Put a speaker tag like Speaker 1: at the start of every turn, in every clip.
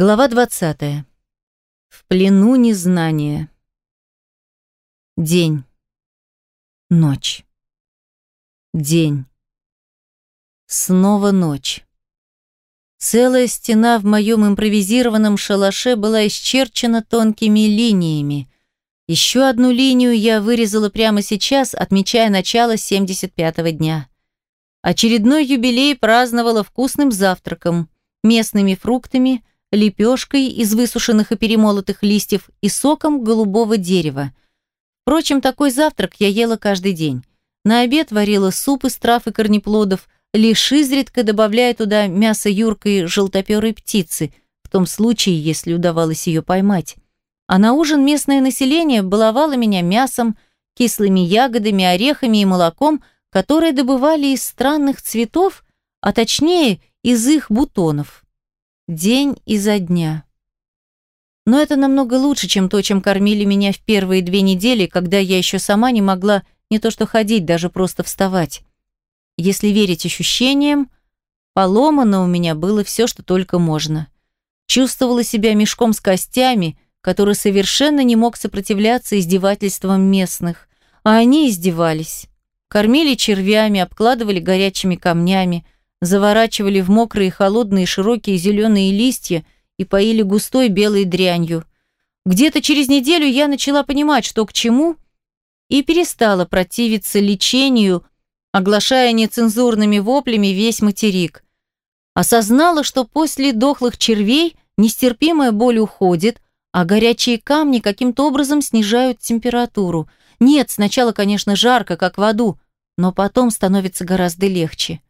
Speaker 1: Глава 20. В плену незнания. День. Ночь. День. Снова ночь. Целая стена в моем импровизированном шалаше была исчерчена тонкими линиями. Еще одну линию я вырезала прямо сейчас, отмечая начало 75-го дня. Очередной юбилей праздновала вкусным завтраком, местными фруктами – лепешкой из высушенных и перемолотых листьев и соком голубого дерева. Впрочем, такой завтрак я ела каждый день. На обед варила суп из трав и корнеплодов, лишь изредка добавляя туда мясо юркой желтоперой птицы, в том случае, если удавалось ее поймать. А на ужин местное население баловало меня мясом, кислыми ягодами, орехами и молоком, которые добывали из странных цветов, а точнее из их бутонов. День изо дня. Но это намного лучше, чем то, чем кормили меня в первые две недели, когда я еще сама не могла не то что ходить, даже просто вставать. Если верить ощущениям, поломано у меня было все, что только можно. Чувствовала себя мешком с костями, который совершенно не мог сопротивляться издевательствам местных. А они издевались. Кормили червями, обкладывали горячими камнями, заворачивали в мокрые, холодные, широкие зеленые листья и поили густой белой дрянью. Где-то через неделю я начала понимать, что к чему, и перестала противиться лечению, оглашая нецензурными воплями весь материк. Осознала, что после дохлых червей нестерпимая боль уходит, а горячие камни каким-то образом снижают температуру. Нет, сначала, конечно, жарко, как в аду, но потом становится гораздо легче.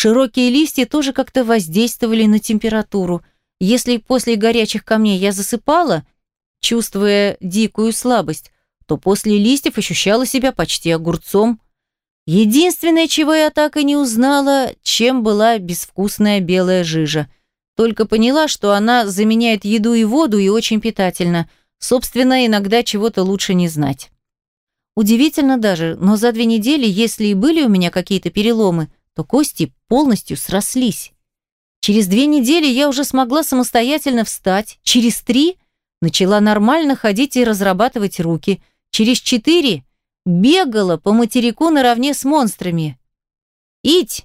Speaker 1: Широкие листья тоже как-то воздействовали на температуру. Если после горячих камней я засыпала, чувствуя дикую слабость, то после листьев ощущала себя почти огурцом. Единственное, чего я так и не узнала, чем была безвкусная белая жижа. Только поняла, что она заменяет еду и воду и очень питательна. Собственно, иногда чего-то лучше не знать. Удивительно даже, но за две недели, если и были у меня какие-то переломы, то кости полностью срослись. Через две недели я уже смогла самостоятельно встать, через три начала нормально ходить и разрабатывать руки, через четыре бегала по материку наравне с монстрами. «Ить!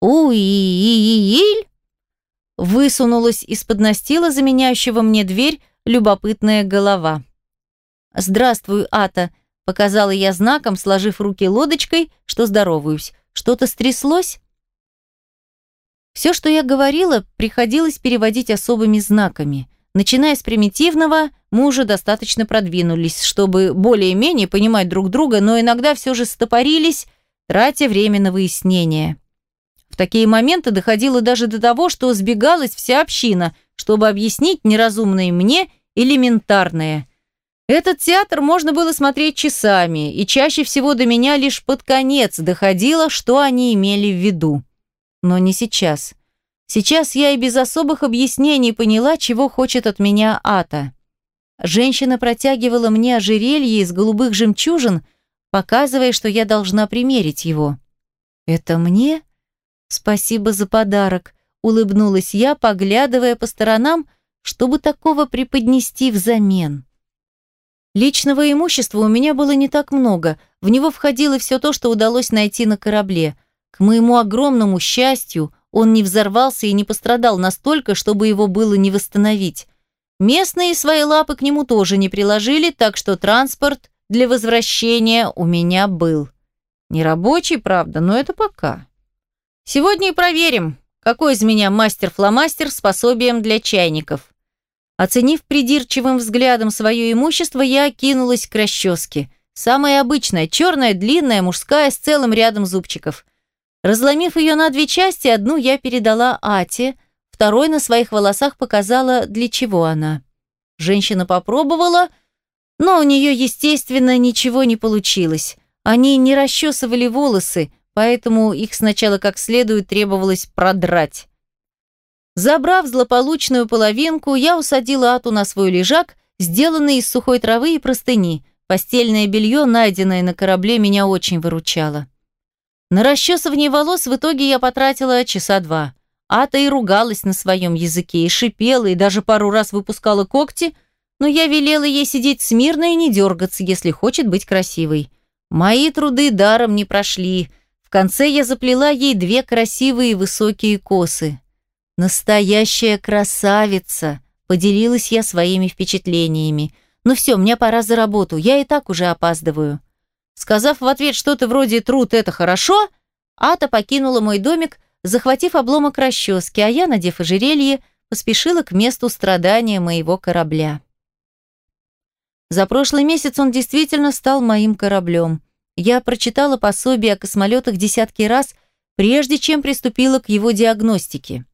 Speaker 1: Уи-и-и-иль!» Высунулась из-под настила, заменяющего мне дверь, любопытная голова. «Здравствуй, Ата!» – показала я знаком, сложив руки лодочкой, что здороваюсь. Что-то стряслось? Все, что я говорила, приходилось переводить особыми знаками. Начиная с примитивного, мы уже достаточно продвинулись, чтобы более-менее понимать друг друга, но иногда все же стопорились, тратя время на выяснение. В такие моменты доходило даже до того, что сбегалась вся община, чтобы объяснить неразумное мне элементарное – этот театр можно было смотреть часами, и чаще всего до меня лишь под конец доходило, что они имели в виду. Но не сейчас. Сейчас я и без особых объяснений поняла, чего хочет от меня Ата. Женщина протягивала мне ожерелье из голубых жемчужин, показывая, что я должна примерить его. «Это мне? Спасибо за подарок», — улыбнулась я, поглядывая по сторонам, чтобы такого преподнести взамен. Личного имущества у меня было не так много, в него входило все то, что удалось найти на корабле. К моему огромному счастью, он не взорвался и не пострадал настолько, чтобы его было не восстановить. Местные свои лапы к нему тоже не приложили, так что транспорт для возвращения у меня был. Не рабочий, правда, но это пока. Сегодня и проверим, какой из меня мастер-фломастер с пособием для чайников. Оценив придирчивым взглядом свое имущество, я кинулась к расческе. Самая обычная, черная, длинная, мужская, с целым рядом зубчиков. Разломив ее на две части, одну я передала Ате, второй на своих волосах показала, для чего она. Женщина попробовала, но у нее, естественно, ничего не получилось. Они не расчесывали волосы, поэтому их сначала как следует требовалось продрать. Забрав злополучную половинку, я усадила Ату на свой лежак, сделанный из сухой травы и простыни. Постельное белье, найденное на корабле, меня очень выручало. На расчесывание волос в итоге я потратила часа два. Ата и ругалась на своем языке, и шипела, и даже пару раз выпускала когти, но я велела ей сидеть смирно и не дергаться, если хочет быть красивой. Мои труды даром не прошли. В конце я заплела ей две красивые высокие косы. «Настоящая красавица!» – поделилась я своими впечатлениями. «Ну все, мне пора за работу, я и так уже опаздываю». Сказав в ответ что-то вроде «труд – это хорошо», Ата покинула мой домик, захватив обломок расчески, а я, надев ожерелье, поспешила к месту страдания моего корабля. За прошлый месяц он действительно стал моим кораблем. Я прочитала пособие о космолетах десятки раз, прежде чем приступила к его диагностике.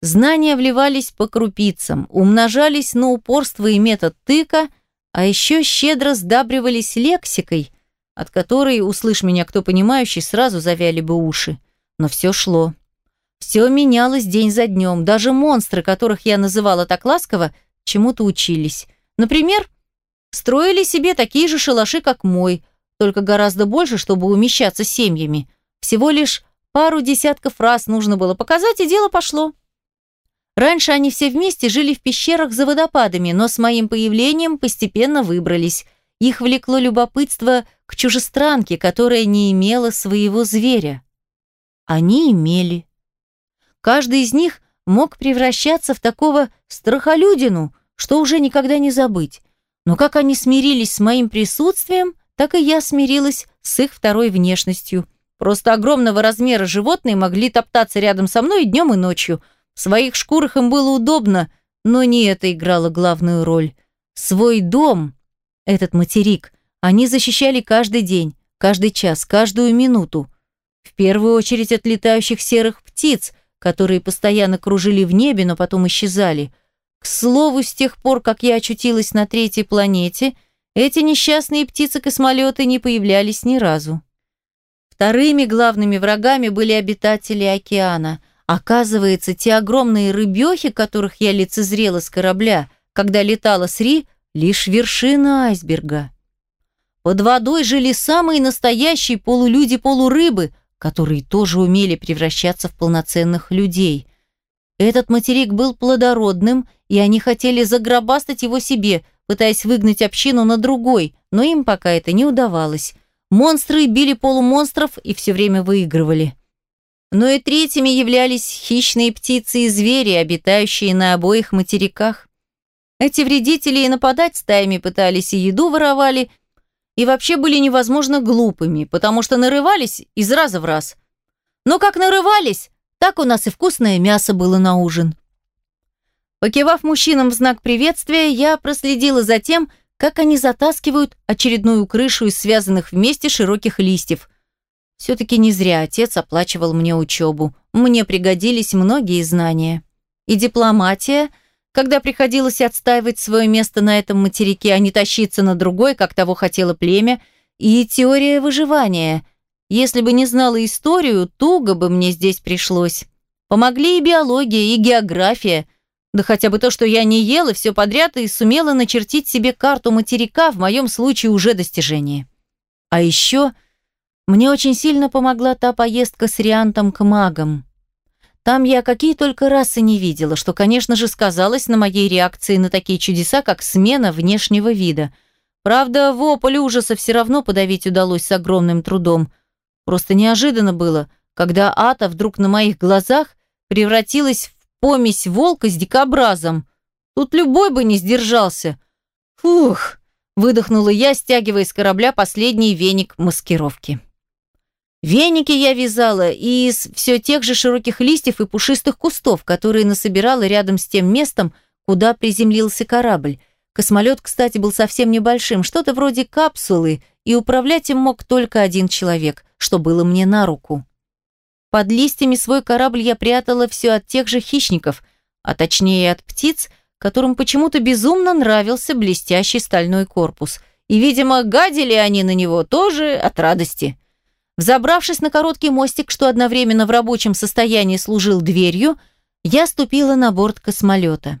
Speaker 1: Знания вливались по крупицам, умножались на упорство и метод тыка, а еще щедро сдабривались лексикой, от которой, услышь меня кто понимающий, сразу завяли бы уши. Но все шло. Все менялось день за днем. Даже монстры, которых я называла так ласково, чему-то учились. Например, строили себе такие же шалаши, как мой, только гораздо больше, чтобы умещаться семьями. Всего лишь пару десятков раз нужно было показать, и дело пошло. Раньше они все вместе жили в пещерах за водопадами, но с моим появлением постепенно выбрались. Их влекло любопытство к чужестранке, которая не имела своего зверя. Они имели. Каждый из них мог превращаться в такого страхолюдину, что уже никогда не забыть. Но как они смирились с моим присутствием, так и я смирилась с их второй внешностью. Просто огромного размера животные могли топтаться рядом со мной и днем, и ночью – в своих шкурах им было удобно, но не это играло главную роль. Свой дом, этот материк, они защищали каждый день, каждый час, каждую минуту. В первую очередь от летающих серых птиц, которые постоянно кружили в небе, но потом исчезали. К слову, с тех пор, как я очутилась на третьей планете, эти несчастные птицы-космолеты не появлялись ни разу. Вторыми главными врагами были обитатели океана. Оказывается, те огромные рыбехи, которых я лицезрела с корабля, когда летала с Ри, лишь вершина айсберга. Под водой жили самые настоящие полулюди-полурыбы, которые тоже умели превращаться в полноценных людей. Этот материк был плодородным, и они хотели загробастать его себе, пытаясь выгнать общину на другой, но им пока это не удавалось. Монстры били полумонстров и все время выигрывали. Но и третьими являлись хищные птицы и звери, обитающие на обоих материках. Эти вредители и нападать стаями пытались, и еду воровали, и вообще были невозможно глупыми, потому что нарывались из раза в раз. Но как нарывались, так у нас и вкусное мясо было на ужин. Покивав мужчинам в знак приветствия, я проследила за тем, как они затаскивают очередную крышу из связанных вместе широких листьев – все-таки не зря отец оплачивал мне учебу. Мне пригодились многие знания. И дипломатия, когда приходилось отстаивать свое место на этом материке, а не тащиться на другой, как того хотело племя, и теория выживания. Если бы не знала историю, туго бы мне здесь пришлось. Помогли и биология, и география, да хотя бы то, что я не ела все подряд и сумела начертить себе карту материка, в моем случае уже достижение. А еще мне очень сильно помогла та поездка с Риантом к магам. Там я какие только расы не видела, что, конечно же, сказалось на моей реакции на такие чудеса, как смена внешнего вида. Правда, вопль ужаса все равно подавить удалось с огромным трудом. Просто неожиданно было, когда Ата вдруг на моих глазах превратилась в помесь волка с дикобразом. Тут любой бы не сдержался. Фух, выдохнула я, стягивая с корабля последний веник маскировки. Веники я вязала из все тех же широких листьев и пушистых кустов, которые насобирала рядом с тем местом, куда приземлился корабль. Космолет, кстати, был совсем небольшим, что-то вроде капсулы, и управлять им мог только один человек, что было мне на руку. Под листьями свой корабль я прятала все от тех же хищников, а точнее от птиц, которым почему-то безумно нравился блестящий стальной корпус. И, видимо, гадили они на него тоже от радости. Взобравшись на короткий мостик, что одновременно в рабочем состоянии служил дверью, я ступила на борт космолета.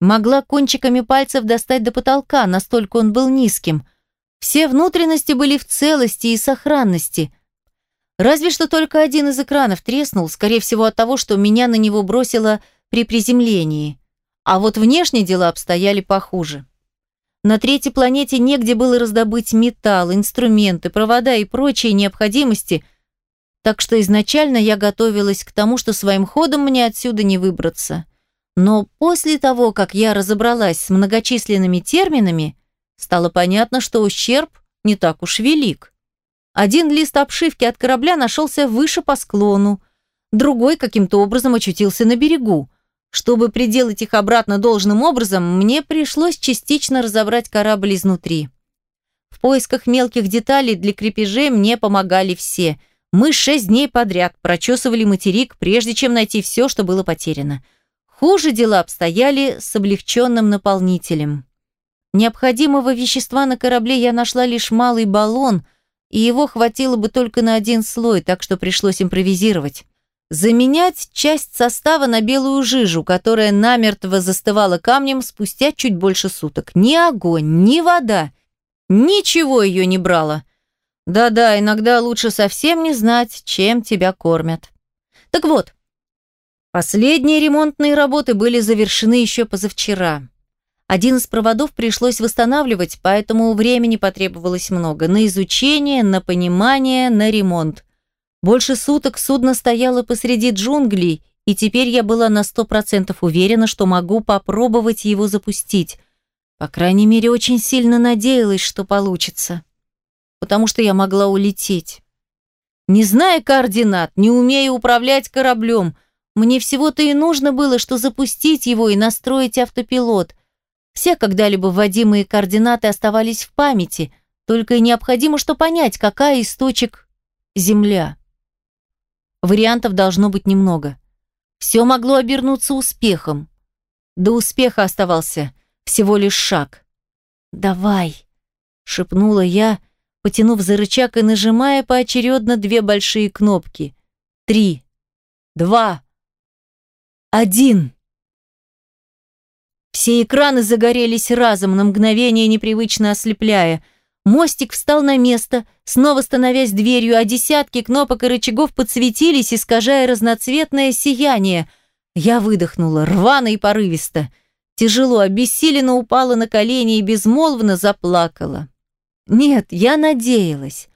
Speaker 1: Могла кончиками пальцев достать до потолка, настолько он был низким. Все внутренности были в целости и сохранности. Разве что только один из экранов треснул, скорее всего от того, что меня на него бросило при приземлении. А вот внешние дела обстояли похуже. На третьей планете негде было раздобыть металл, инструменты, провода и прочие необходимости, так что изначально я готовилась к тому, что своим ходом мне отсюда не выбраться. Но после того, как я разобралась с многочисленными терминами, стало понятно, что ущерб не так уж велик. Один лист обшивки от корабля нашелся выше по склону, другой каким-то образом очутился на берегу. Чтобы приделать их обратно должным образом, мне пришлось частично разобрать корабль изнутри. В поисках мелких деталей для крепежей мне помогали все. Мы шесть дней подряд прочесывали материк, прежде чем найти все, что было потеряно. Хуже дела обстояли с облегченным наполнителем. Необходимого вещества на корабле я нашла лишь малый баллон – и его хватило бы только на один слой, так что пришлось импровизировать. Заменять часть состава на белую жижу, которая намертво застывала камнем спустя чуть больше суток. Ни огонь, ни вода. Ничего ее не брало. Да-да, иногда лучше совсем не знать, чем тебя кормят. Так вот, последние ремонтные работы были завершены еще позавчера. Один из проводов пришлось восстанавливать, поэтому времени потребовалось много. На изучение, на понимание, на ремонт. Больше суток судно стояло посреди джунглей, и теперь я была на сто процентов уверена, что могу попробовать его запустить. По крайней мере, очень сильно надеялась, что получится. Потому что я могла улететь. Не зная координат, не умея управлять кораблем, мне всего-то и нужно было, что запустить его и настроить автопилот – все когда-либо вводимые координаты оставались в памяти, только и необходимо что понять, какая источник Земля. Вариантов должно быть немного. Все могло обернуться успехом. До успеха оставался всего лишь шаг. «Давай», — шепнула я, потянув за рычаг и нажимая поочередно две большие кнопки. «Три, два, один». Все экраны загорелись разом, на мгновение непривычно ослепляя. Мостик встал на место, снова становясь дверью, а десятки кнопок и рычагов подсветились, искажая разноцветное сияние. Я выдохнула, рвано и порывисто. Тяжело, обессиленно упала на колени и безмолвно заплакала. Нет, я надеялась.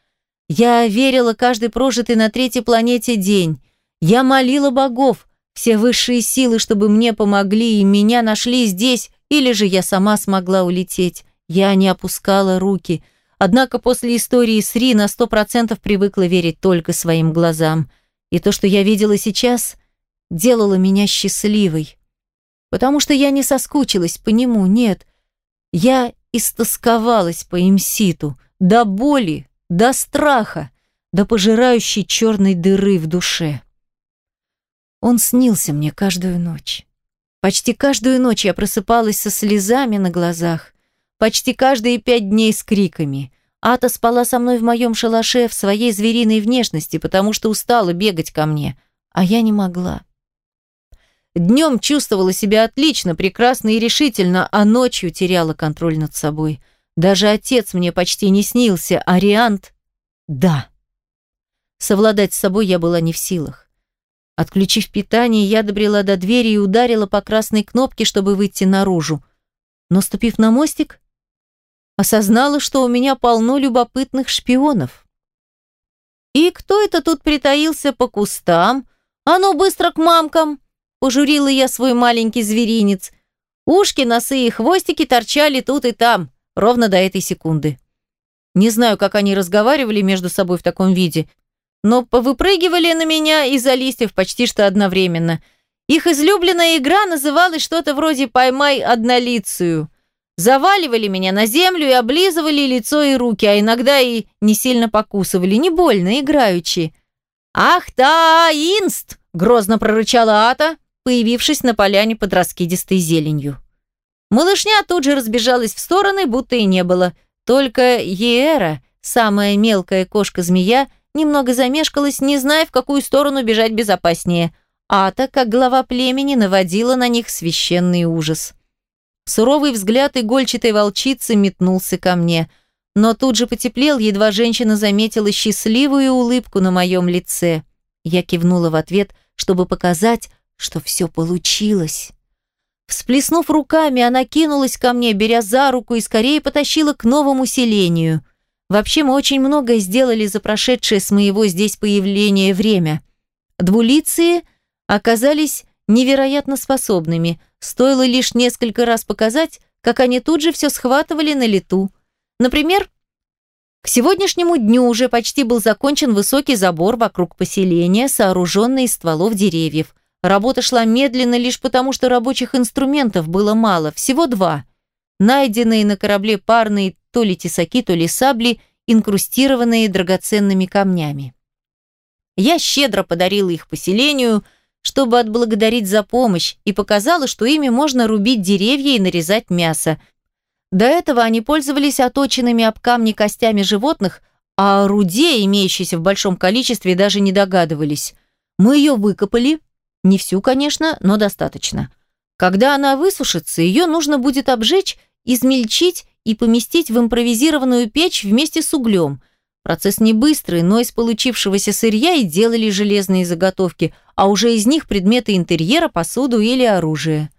Speaker 1: Я верила каждый прожитый на третьей планете день. Я молила богов, все высшие силы, чтобы мне помогли и меня нашли здесь, или же я сама смогла улететь. Я не опускала руки. Однако после истории с Ри на сто процентов привыкла верить только своим глазам. И то, что я видела сейчас, делало меня счастливой. Потому что я не соскучилась по нему, нет. Я истосковалась по имситу, до боли, до страха, до пожирающей черной дыры в душе. Он снился мне каждую ночь. Почти каждую ночь я просыпалась со слезами на глазах. Почти каждые пять дней с криками. Ата спала со мной в моем шалаше в своей звериной внешности, потому что устала бегать ко мне, а я не могла. Днем чувствовала себя отлично, прекрасно и решительно, а ночью теряла контроль над собой. Даже отец мне почти не снился, а Риант – да. Совладать с собой я была не в силах. Отключив питание, я добрела до двери и ударила по красной кнопке, чтобы выйти наружу. Но, ступив на мостик, осознала, что у меня полно любопытных шпионов. «И кто это тут притаился по кустам? А ну, быстро к мамкам!» Пожурила я свой маленький зверинец. Ушки, носы и хвостики торчали тут и там, ровно до этой секунды. Не знаю, как они разговаривали между собой в таком виде, но повыпрыгивали на меня из-за листьев почти что одновременно. Их излюбленная игра называлась что-то вроде «поймай однолицию». Заваливали меня на землю и облизывали лицо и руки, а иногда и не сильно покусывали, не больно, играючи. «Ах та, инст!» – грозно прорычала Ата, появившись на поляне под раскидистой зеленью. Малышня тут же разбежалась в стороны, будто и не было. Только Еэра, самая мелкая кошка-змея, немного замешкалась, не зная, в какую сторону бежать безопаснее. Ата, как глава племени, наводила на них священный ужас. Суровый взгляд игольчатой волчицы метнулся ко мне. но тут же потеплел, едва женщина заметила счастливую улыбку на моем лице. Я кивнула в ответ, чтобы показать, что все получилось. Всплеснув руками, она кинулась ко мне, беря за руку и скорее потащила к новому селению. Вообще мы очень многое сделали за прошедшее с моего здесь появления время. Двулицые оказались невероятно способными. Стоило лишь несколько раз показать, как они тут же все схватывали на лету. Например, к сегодняшнему дню уже почти был закончен высокий забор вокруг поселения, сооруженный из стволов деревьев. Работа шла медленно лишь потому, что рабочих инструментов было мало, всего два. Найденные на корабле парные то ли тесаки, то ли сабли, инкрустированные драгоценными камнями. Я щедро подарила их поселению, чтобы отблагодарить за помощь, и показала, что ими можно рубить деревья и нарезать мясо. До этого они пользовались оточенными об камни костями животных, а о руде, имеющейся в большом количестве, даже не догадывались. Мы ее выкопали, не всю, конечно, но достаточно. Когда она высушится, ее нужно будет обжечь, измельчить и поместить в импровизированную печь вместе с углем. Процесс не быстрый, но из получившегося сырья и делали железные заготовки, а уже из них предметы интерьера, посуду или оружие.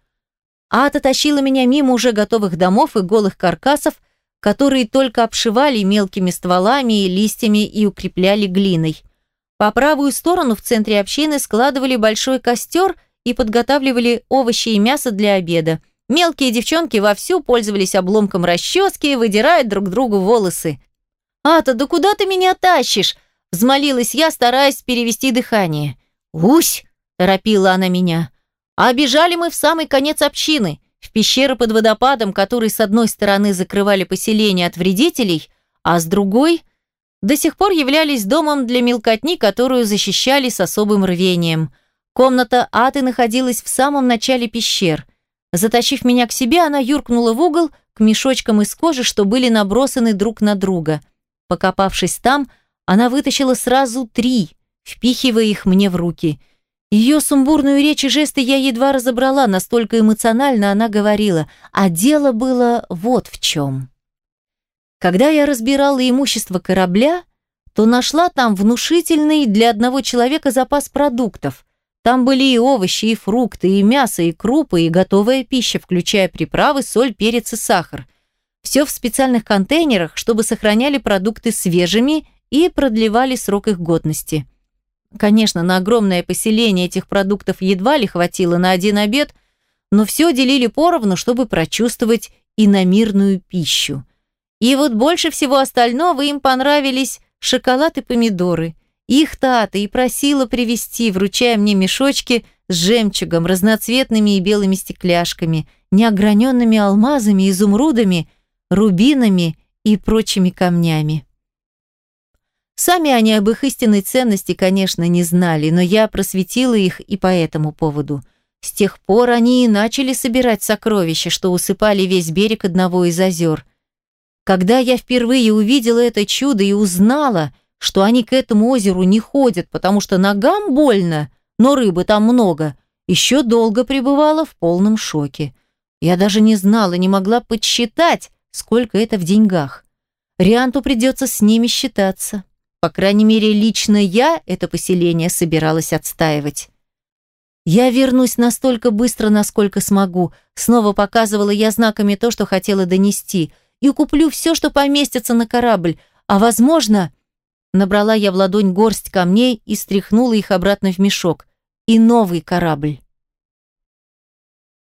Speaker 1: Ата тащила меня мимо уже готовых домов и голых каркасов, которые только обшивали мелкими стволами и листьями и укрепляли глиной. По правую сторону в центре общины складывали большой костер и подготавливали овощи и мясо для обеда. Мелкие девчонки вовсю пользовались обломком расчески и выдирают друг другу волосы. «Ата, да куда ты меня тащишь?» – взмолилась я, стараясь перевести дыхание. «Усь!» – торопила она меня. А бежали мы в самый конец общины, в пещеры под водопадом, которые с одной стороны закрывали поселение от вредителей, а с другой – до сих пор являлись домом для мелкотни, которую защищали с особым рвением. Комната Аты находилась в самом начале пещер. Затащив меня к себе, она юркнула в угол к мешочкам из кожи, что были набросаны друг на друга. Покопавшись там, она вытащила сразу три, впихивая их мне в руки. Ее сумбурную речь и жесты я едва разобрала, настолько эмоционально она говорила, а дело было вот в чем. Когда я разбирала имущество корабля, то нашла там внушительный для одного человека запас продуктов. Там были и овощи, и фрукты, и мясо, и крупы, и готовая пища, включая приправы, соль, перец и сахар. Все в специальных контейнерах, чтобы сохраняли продукты свежими и продлевали срок их годности. Конечно, на огромное поселение этих продуктов едва ли хватило на один обед, но все делили поровну, чтобы прочувствовать иномирную пищу. И вот больше всего остального им понравились шоколад и помидоры. Их Тата и просила привезти, вручая мне мешочки с жемчугом, разноцветными и белыми стекляшками, неограненными алмазами, изумрудами, рубинами и прочими камнями. Сами они об их истинной ценности, конечно, не знали, но я просветила их и по этому поводу. С тех пор они и начали собирать сокровища, что усыпали весь берег одного из озер. Когда я впервые увидела это чудо и узнала, что они к этому озеру не ходят, потому что ногам больно, но рыбы там много, еще долго пребывала в полном шоке. Я даже не знала, не могла подсчитать, сколько это в деньгах. Рианту придется с ними считаться. По крайней мере, лично я это поселение собиралась отстаивать. Я вернусь настолько быстро, насколько смогу. Снова показывала я знаками то, что хотела донести и куплю все, что поместится на корабль, а, возможно...» Набрала я в ладонь горсть камней и стряхнула их обратно в мешок. И новый корабль.